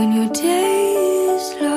when your day is long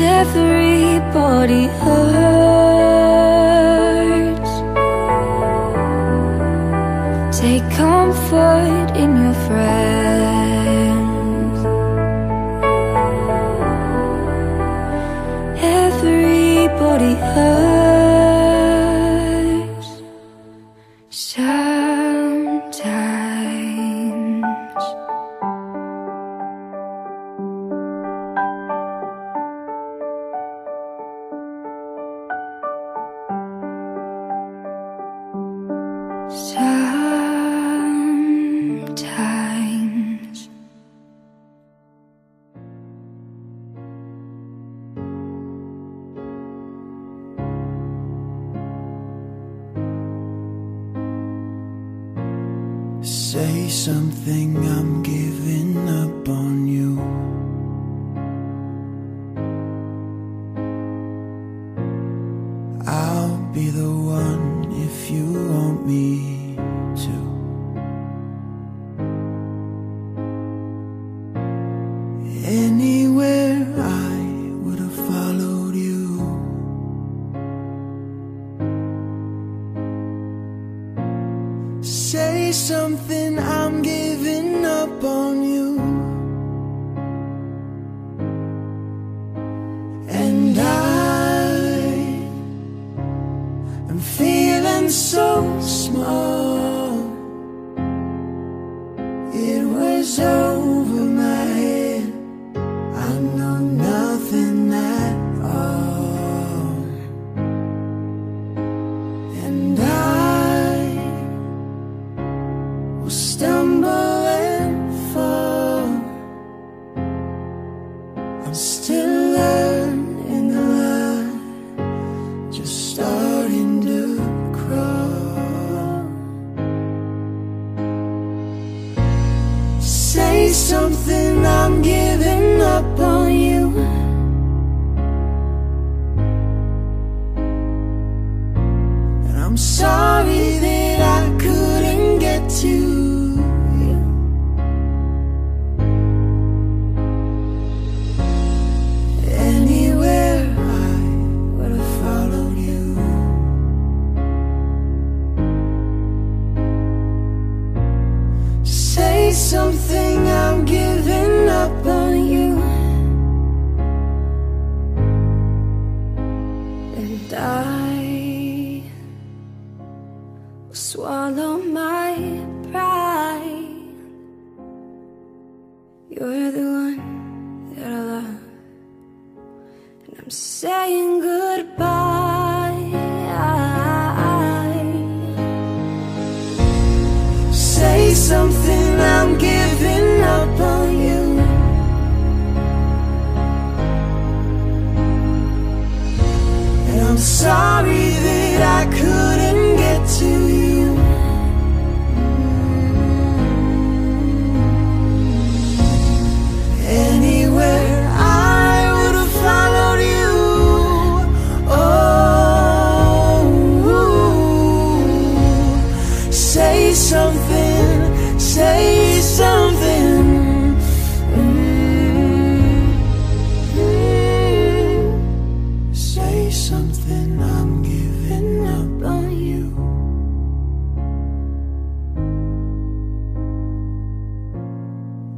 everybody hurts.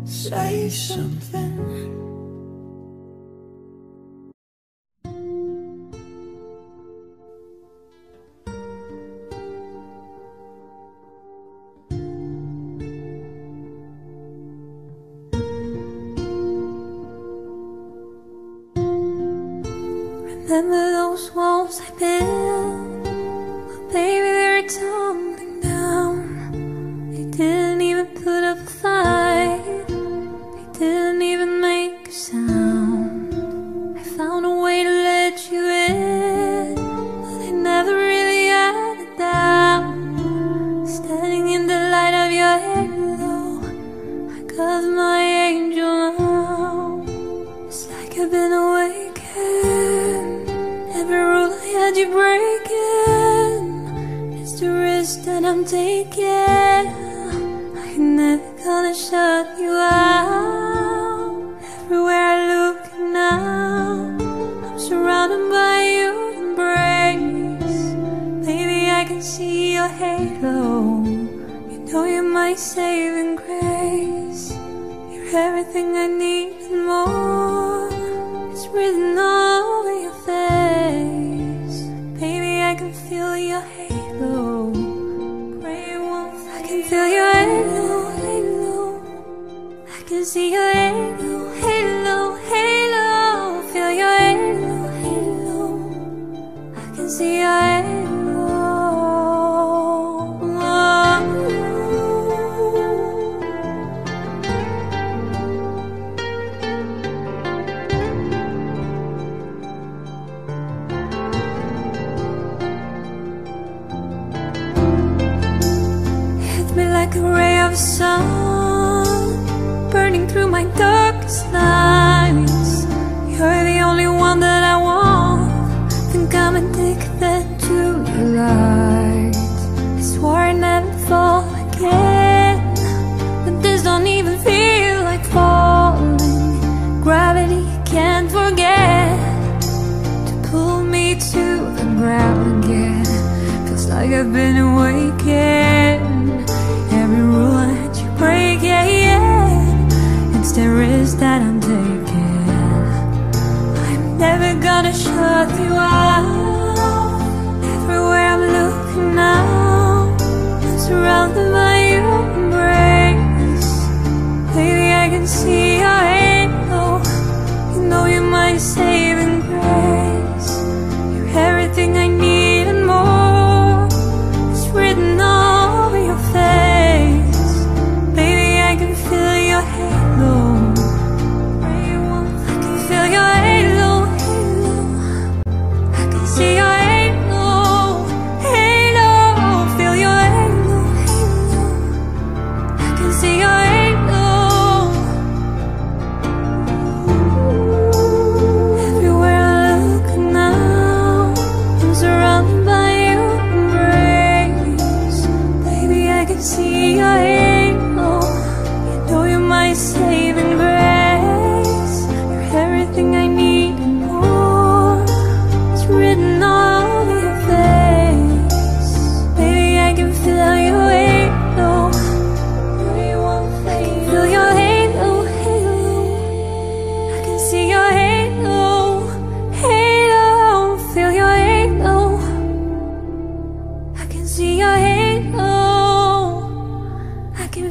Say something. of sun burning through my darkest nights. You're the only one that I want. Then come and take that Juliet. I swore I'd never fall again, but this don't even feel like falling. Gravity can't forget to pull me to the ground again. Feels like I've been awakened.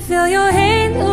feel your halo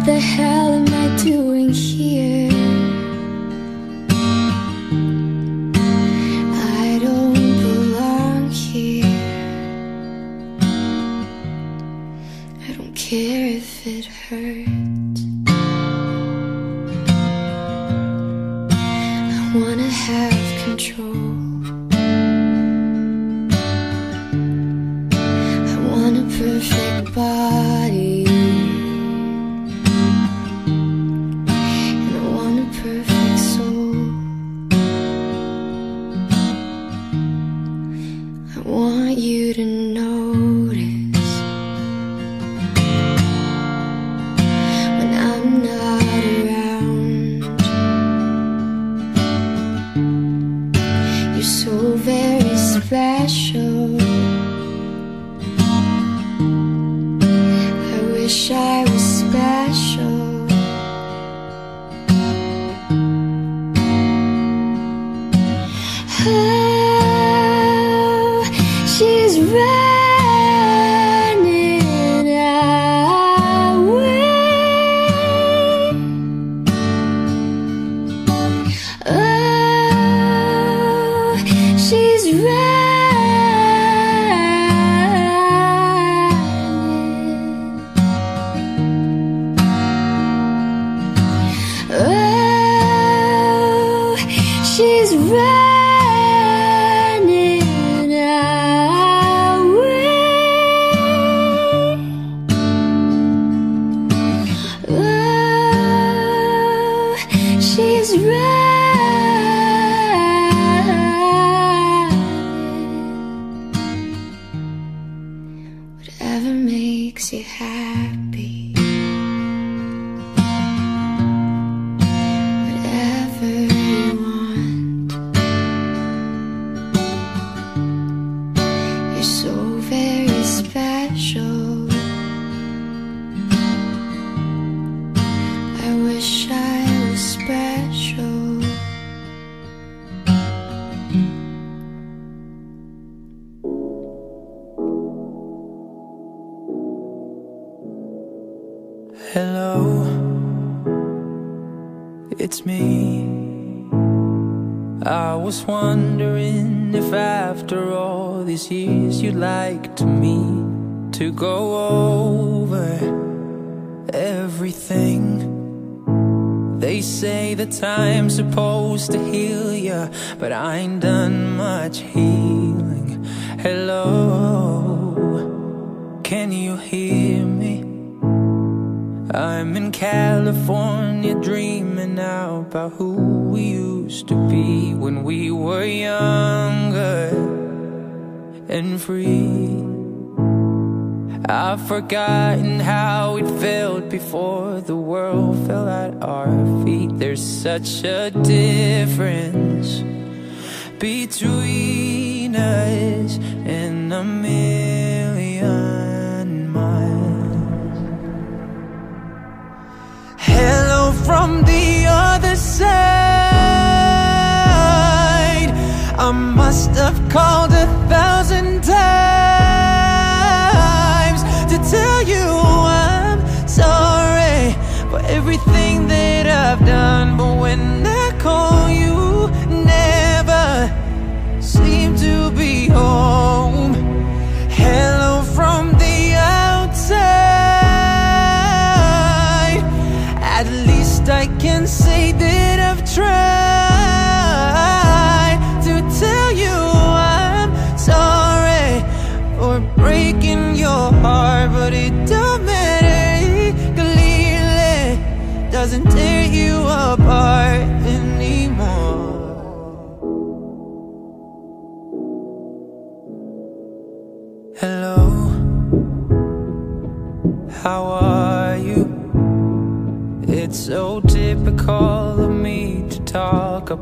What the hell am I doing here? makes you happy. forgotten how it felt before the world fell at our feet. There's such a difference between us and a million miles. Hello from the other side. I must have called a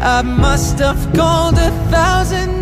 I must have called a thousand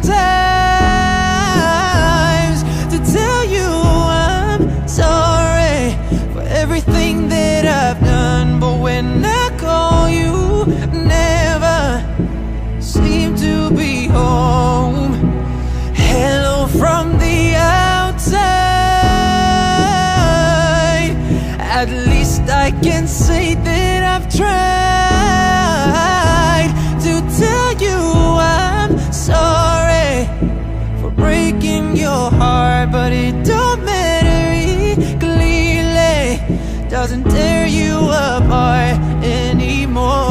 But it don't matter equally eh? Doesn't tear you apart anymore.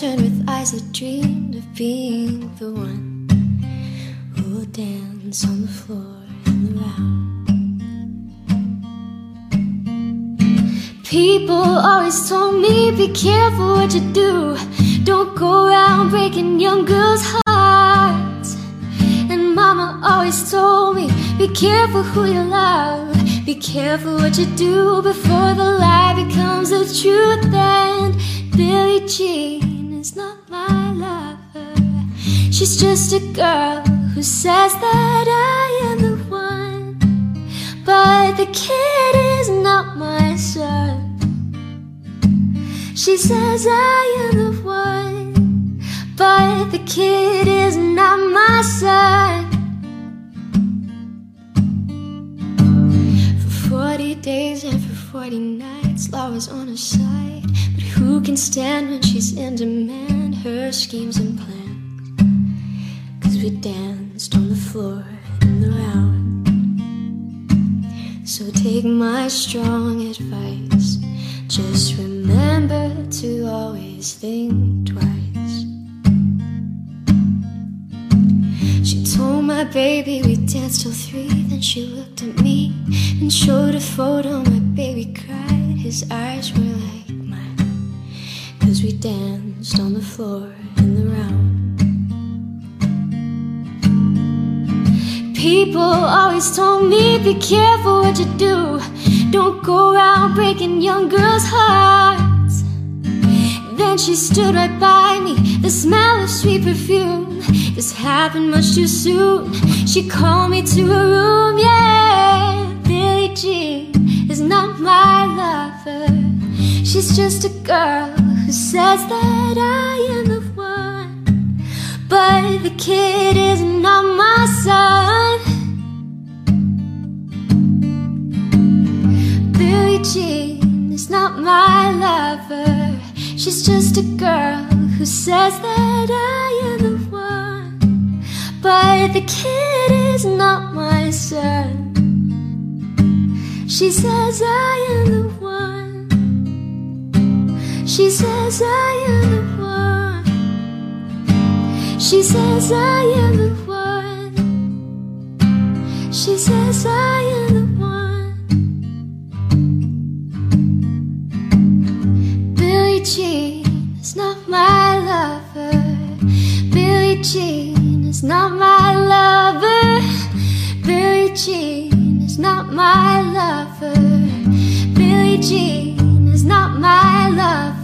Turned with eyes that dreamed of being the one who will dance on the floor in the round. People always told me, be careful what you do. Don't go around breaking young girls' hearts. And mama always told me, be careful who you love. Be careful what you do before the lie becomes the truth. And Billie Jean She's just a girl who says that I am the one. But the kid is not my son. She says I am the one. But the kid is not my son. For 40 days and for 40 nights, law was on her side. But who can stand when she's in demand? Her schemes and plans. We danced on the floor in the round. So take my strong advice. Just remember to always think twice. She told my baby we danced till three. Then she looked at me and showed a photo. My baby cried. His eyes were like mine. Cause we danced on the floor in the round. People always told me, be careful what you do. Don't go around breaking young girls' hearts. Then she stood right by me, the smell of sweet perfume. This happened much too soon. She called me to her room, yeah. Billie Jean is not my lover. She's just a girl who says that I am. But the kid is not my son. Billie Jean is not my lover. She's just a girl who says that I am the one. But the kid is not my son. She says I am the one. She says I am the one. She says I am the one. She says I am the one. Billie Jean is not my lover. Billie Jean is not my lover. Billie Jean is not my lover. Billie Jean is not my lover.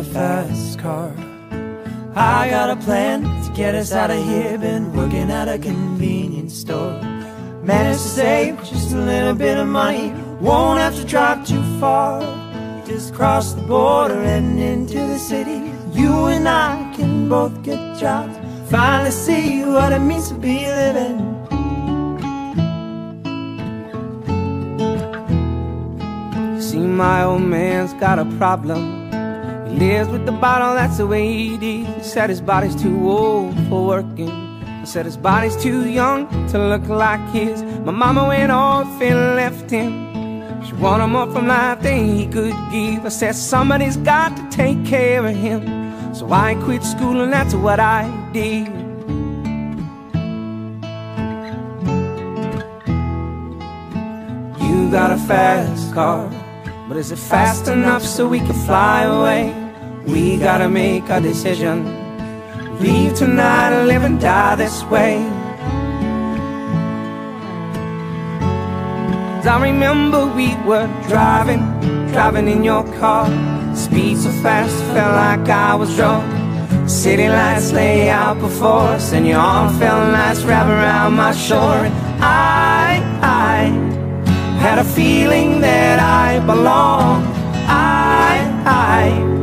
A fast car. I got a plan to get us out of here. Been working at a convenience store. Managed to save just a little bit of money. Won't have to drive too far. Just cross the border and into the city. You and I can both get jobs. Finally see what it means to be living. See, my old man's got a problem. Lives with the bottle, that's the way he did. He said his body's too old for working. He said his body's too young to look like his. My mama went off and left him. She wanted more from life than he could give. I said somebody's got to take care of him. So I quit school and that's what I did. You got a fast car, but is it fast enough so we can fly away? We gotta make a decision. Leave tonight or live and die this way. 'Cause I remember we were driving, driving in your car. Speed so fast, felt like I was drunk. City lights lay out before us, and your arm felt nice wrapped around my. And I, I had a feeling that I belong. I, I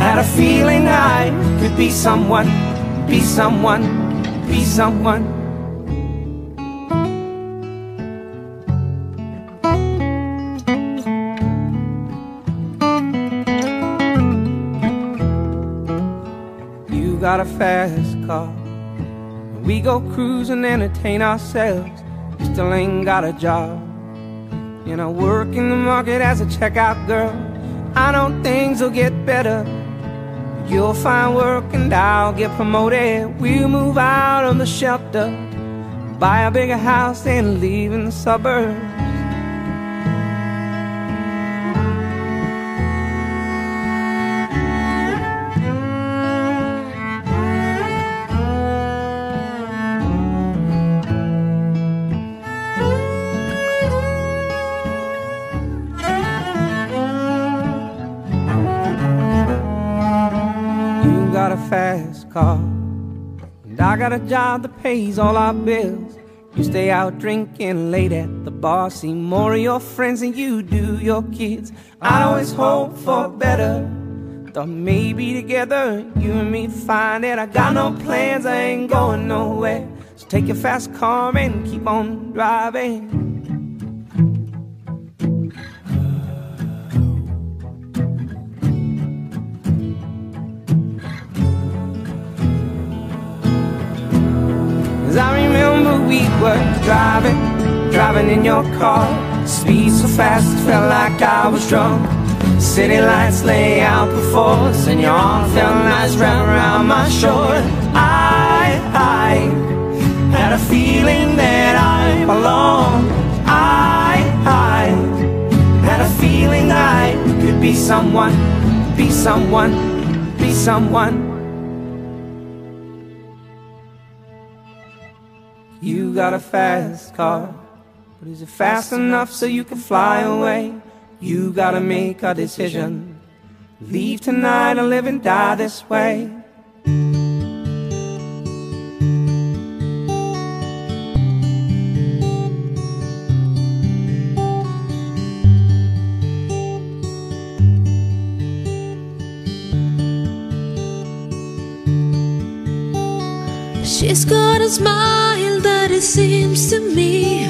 had a feeling I could be someone, be someone, be someone. You got a fast car. We go cruise and entertain ourselves. You still ain't got a job. You know, work in the market as a checkout girl. I know things will get better. You'll find work and I'll get promoted. We'll move out of the shelter, buy a bigger house and live in the suburbs. Got a job that pays all our bills. You stay out drinking late at the bar, see more of your friends than you do your kids. I always hope for better. Thought maybe together you and me find it. I got no plans, I ain't going nowhere. So take your fast car and keep on driving. We were driving, driving in your car. Speed so fast it felt like I was drunk. City lights lay out before us And your arm felt nice wrapped around my shoulder. I, I had a feeling that I belonged. I, I had a feeling I could be someone Be someone, be someone You got a fast car, but is it fast enough so you can fly away? You gotta make a decision. Leave tonight or live and die this way. She's got a smile seems to me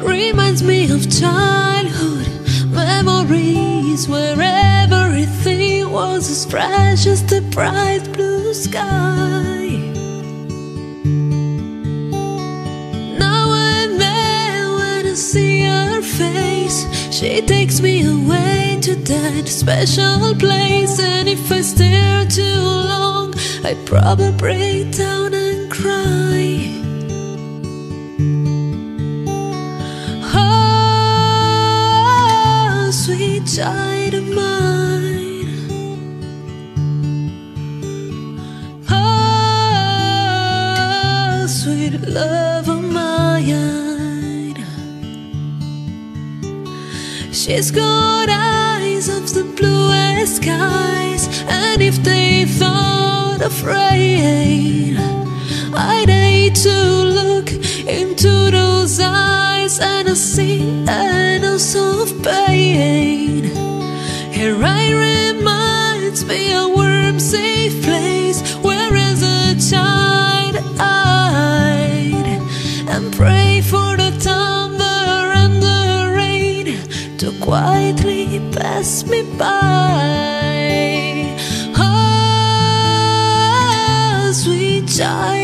reminds me of childhood memories where everything was as fresh as the bright blue sky. Now and then, when I see her face, she takes me away to that special place. And if I stare too long, I probably break down child of mine. Oh, sweet love of mine. She's got eyes of the bluest skies, and if they thought of rain, I'd hate to look into those eyes and I see annals of pain. Her eye reminds me a warm, safe place where, as a child, I'd and pray for the thunder and the rain to quietly pass me by. Oh, sweet child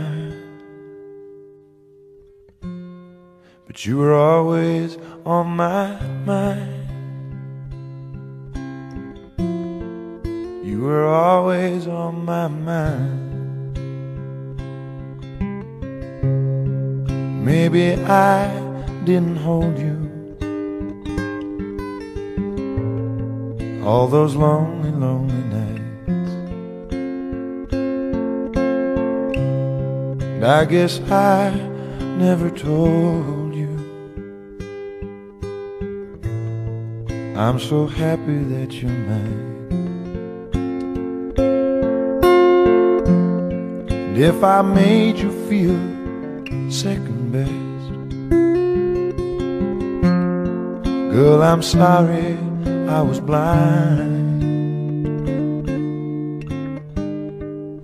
But you were always on my mind. You were always on my mind. Maybe I didn't hold you all those lonely, lonely nights. And I guess I never told I'm so happy that you're mine And if I made you feel second best Girl, I'm sorry I was blind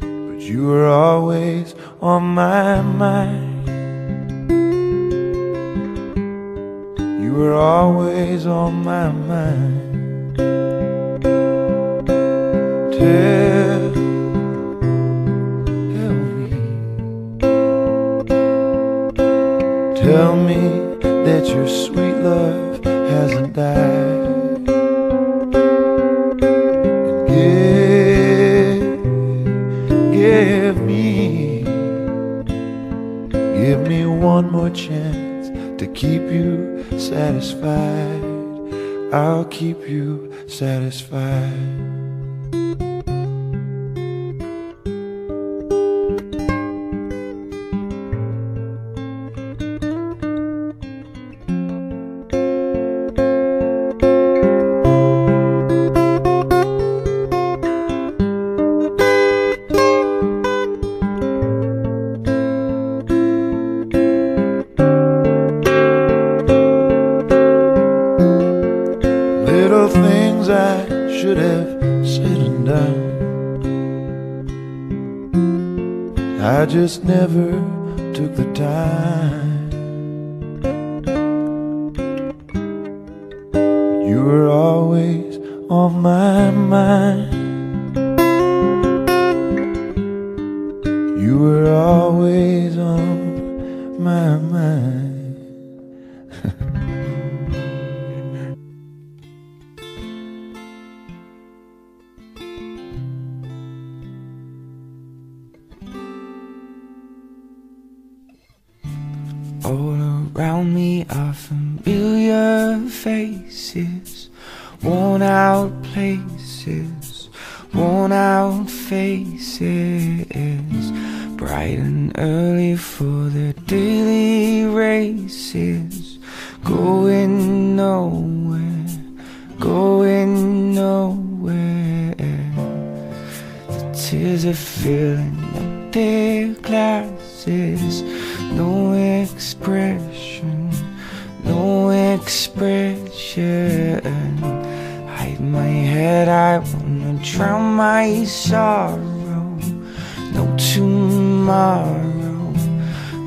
But you were always on my mind. Were always on my mind. Tell, tell me, tell me that your sweet love hasn't died. Give, give me Give me one more chance to keep you satisfied. I'll keep you satisfied.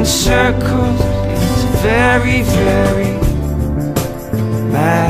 in circles. It's very, very bad.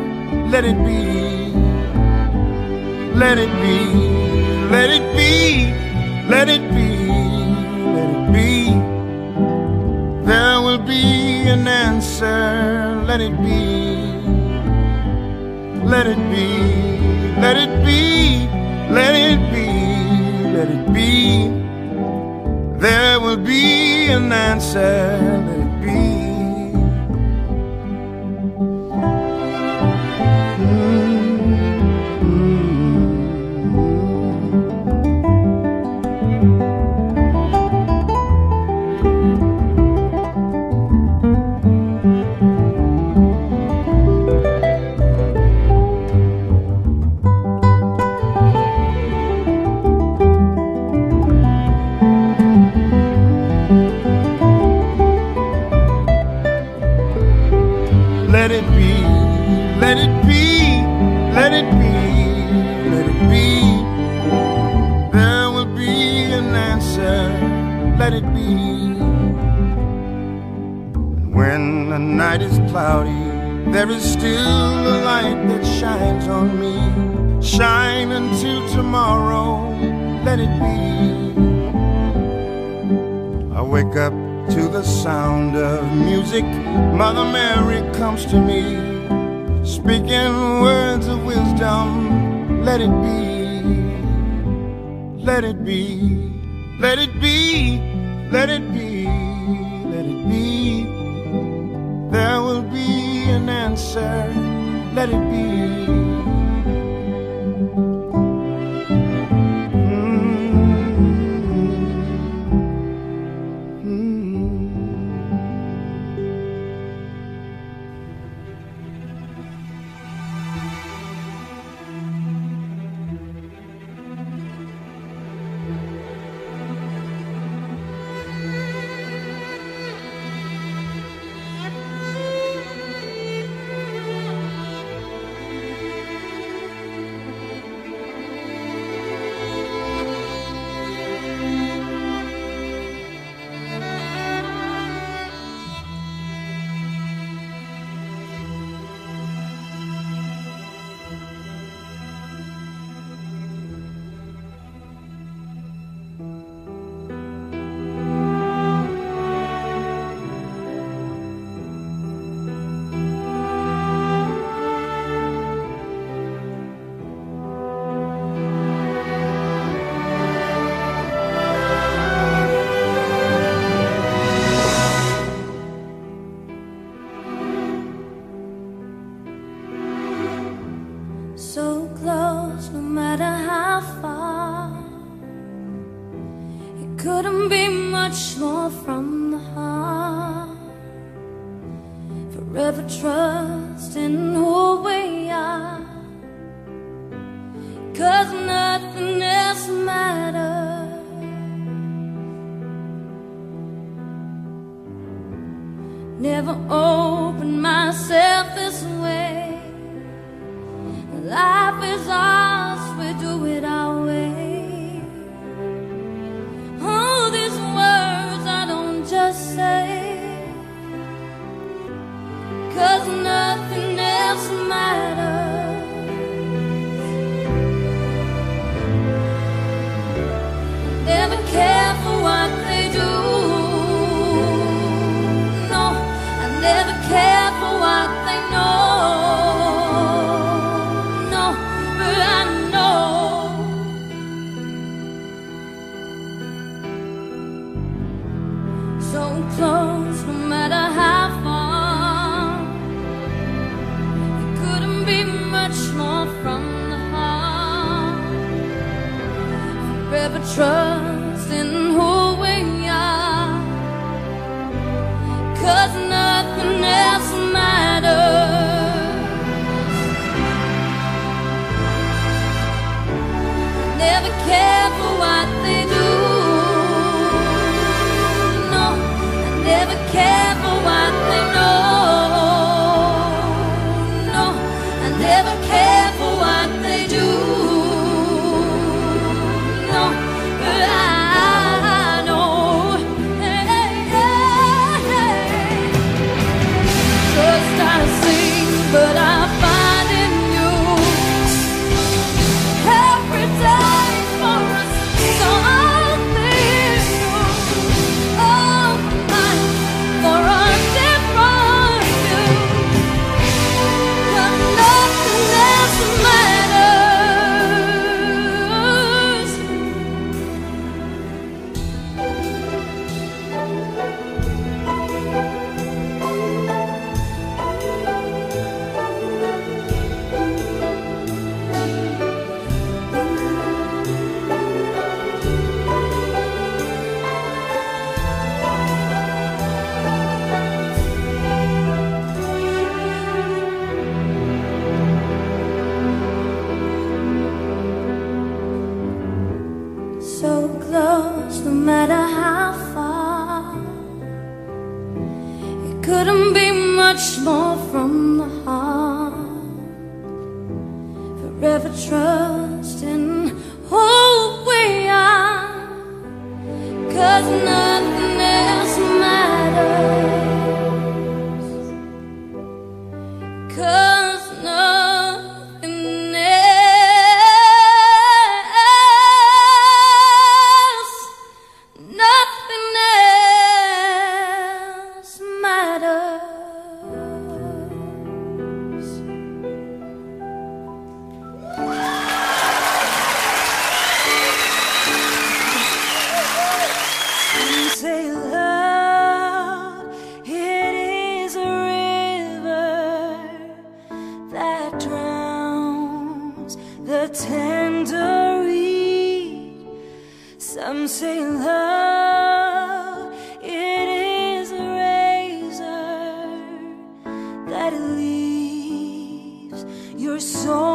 let it be, let it be, let it be, let it be, let it be. There will be an answer, let it be, let it be, let it be, let it be, let it be. There will be an answer, let it be. It be, let it be, let it be, let it be. There will be an answer, let it be. When the night is cloudy, there is still a light that shines on me. Shine until tomorrow, let it be. I wake up to the sound of music. Mother Mary comes to me, speaking words of wisdom. Let it be, let it be, let it be, let it be, let it be. There will be an answer. say love, it is a razor that leaves your soul.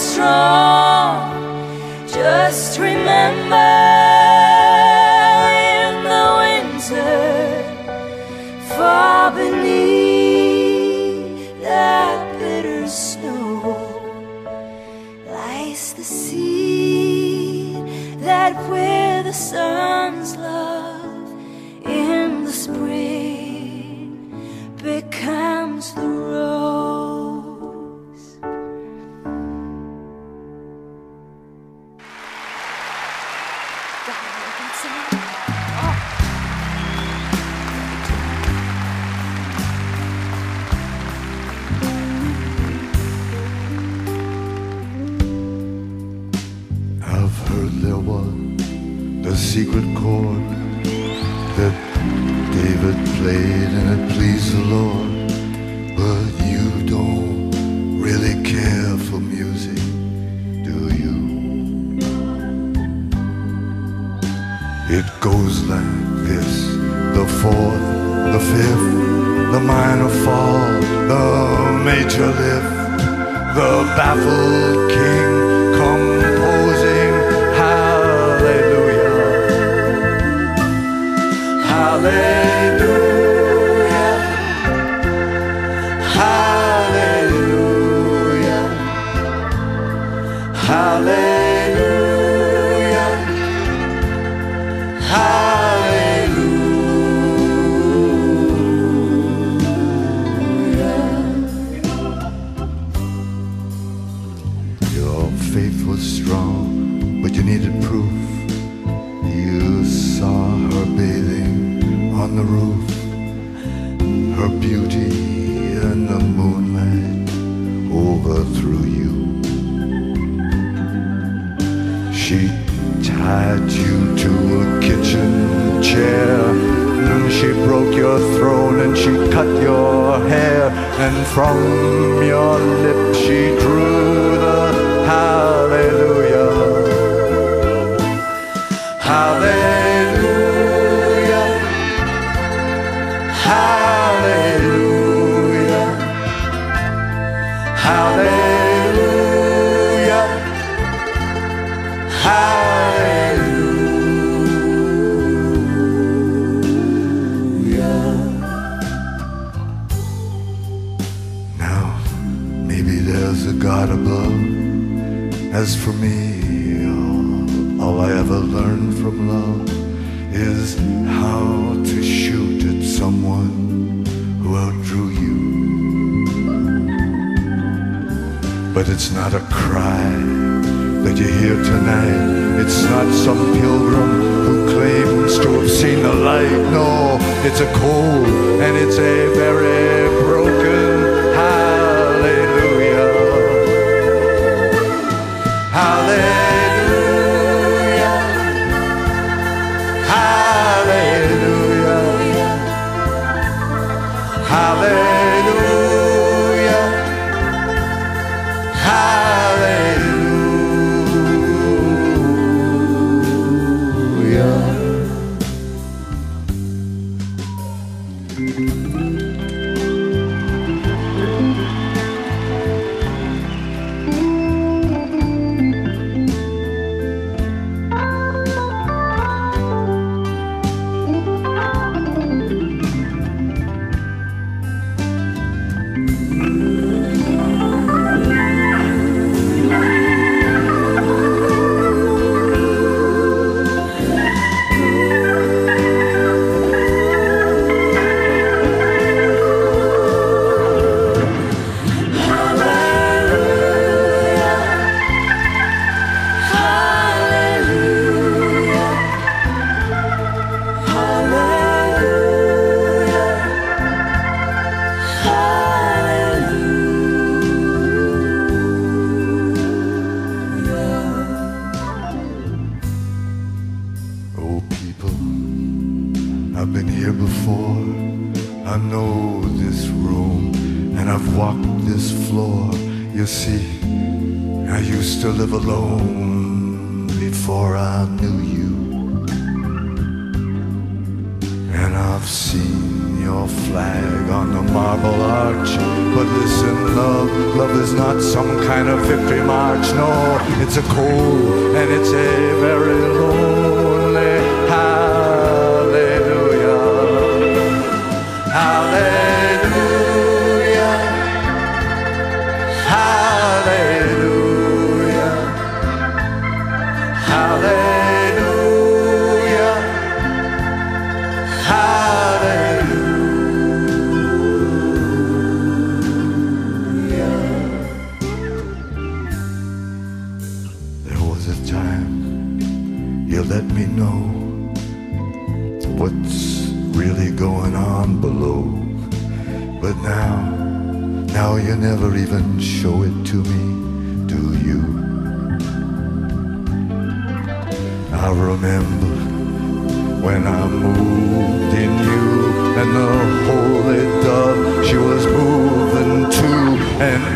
strong. Just remember in the winter, far beneath that bitter snow, lies the seed that where the sun's the moonlight overthrew you. She tied you to a kitchen chair. And she broke your throne and she cut your hair. And from your lips she drew the house. But it's not a cry that you hear tonight. It's not some pilgrim who claims to have seen the light. No, it's a cold and it's a very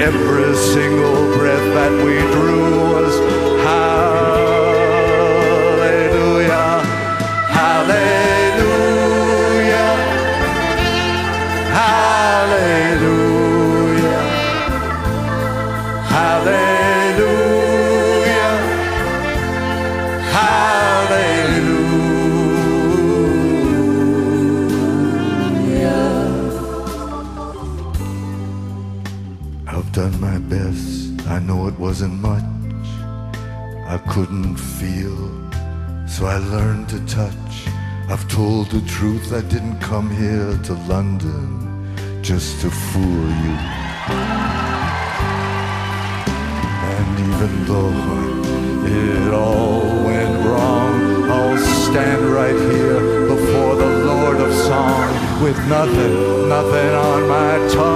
every single breath that we drew come here to London just to fool you. And even though it all went wrong, I'll stand right here before the Lord of Song with nothing, nothing on my tongue.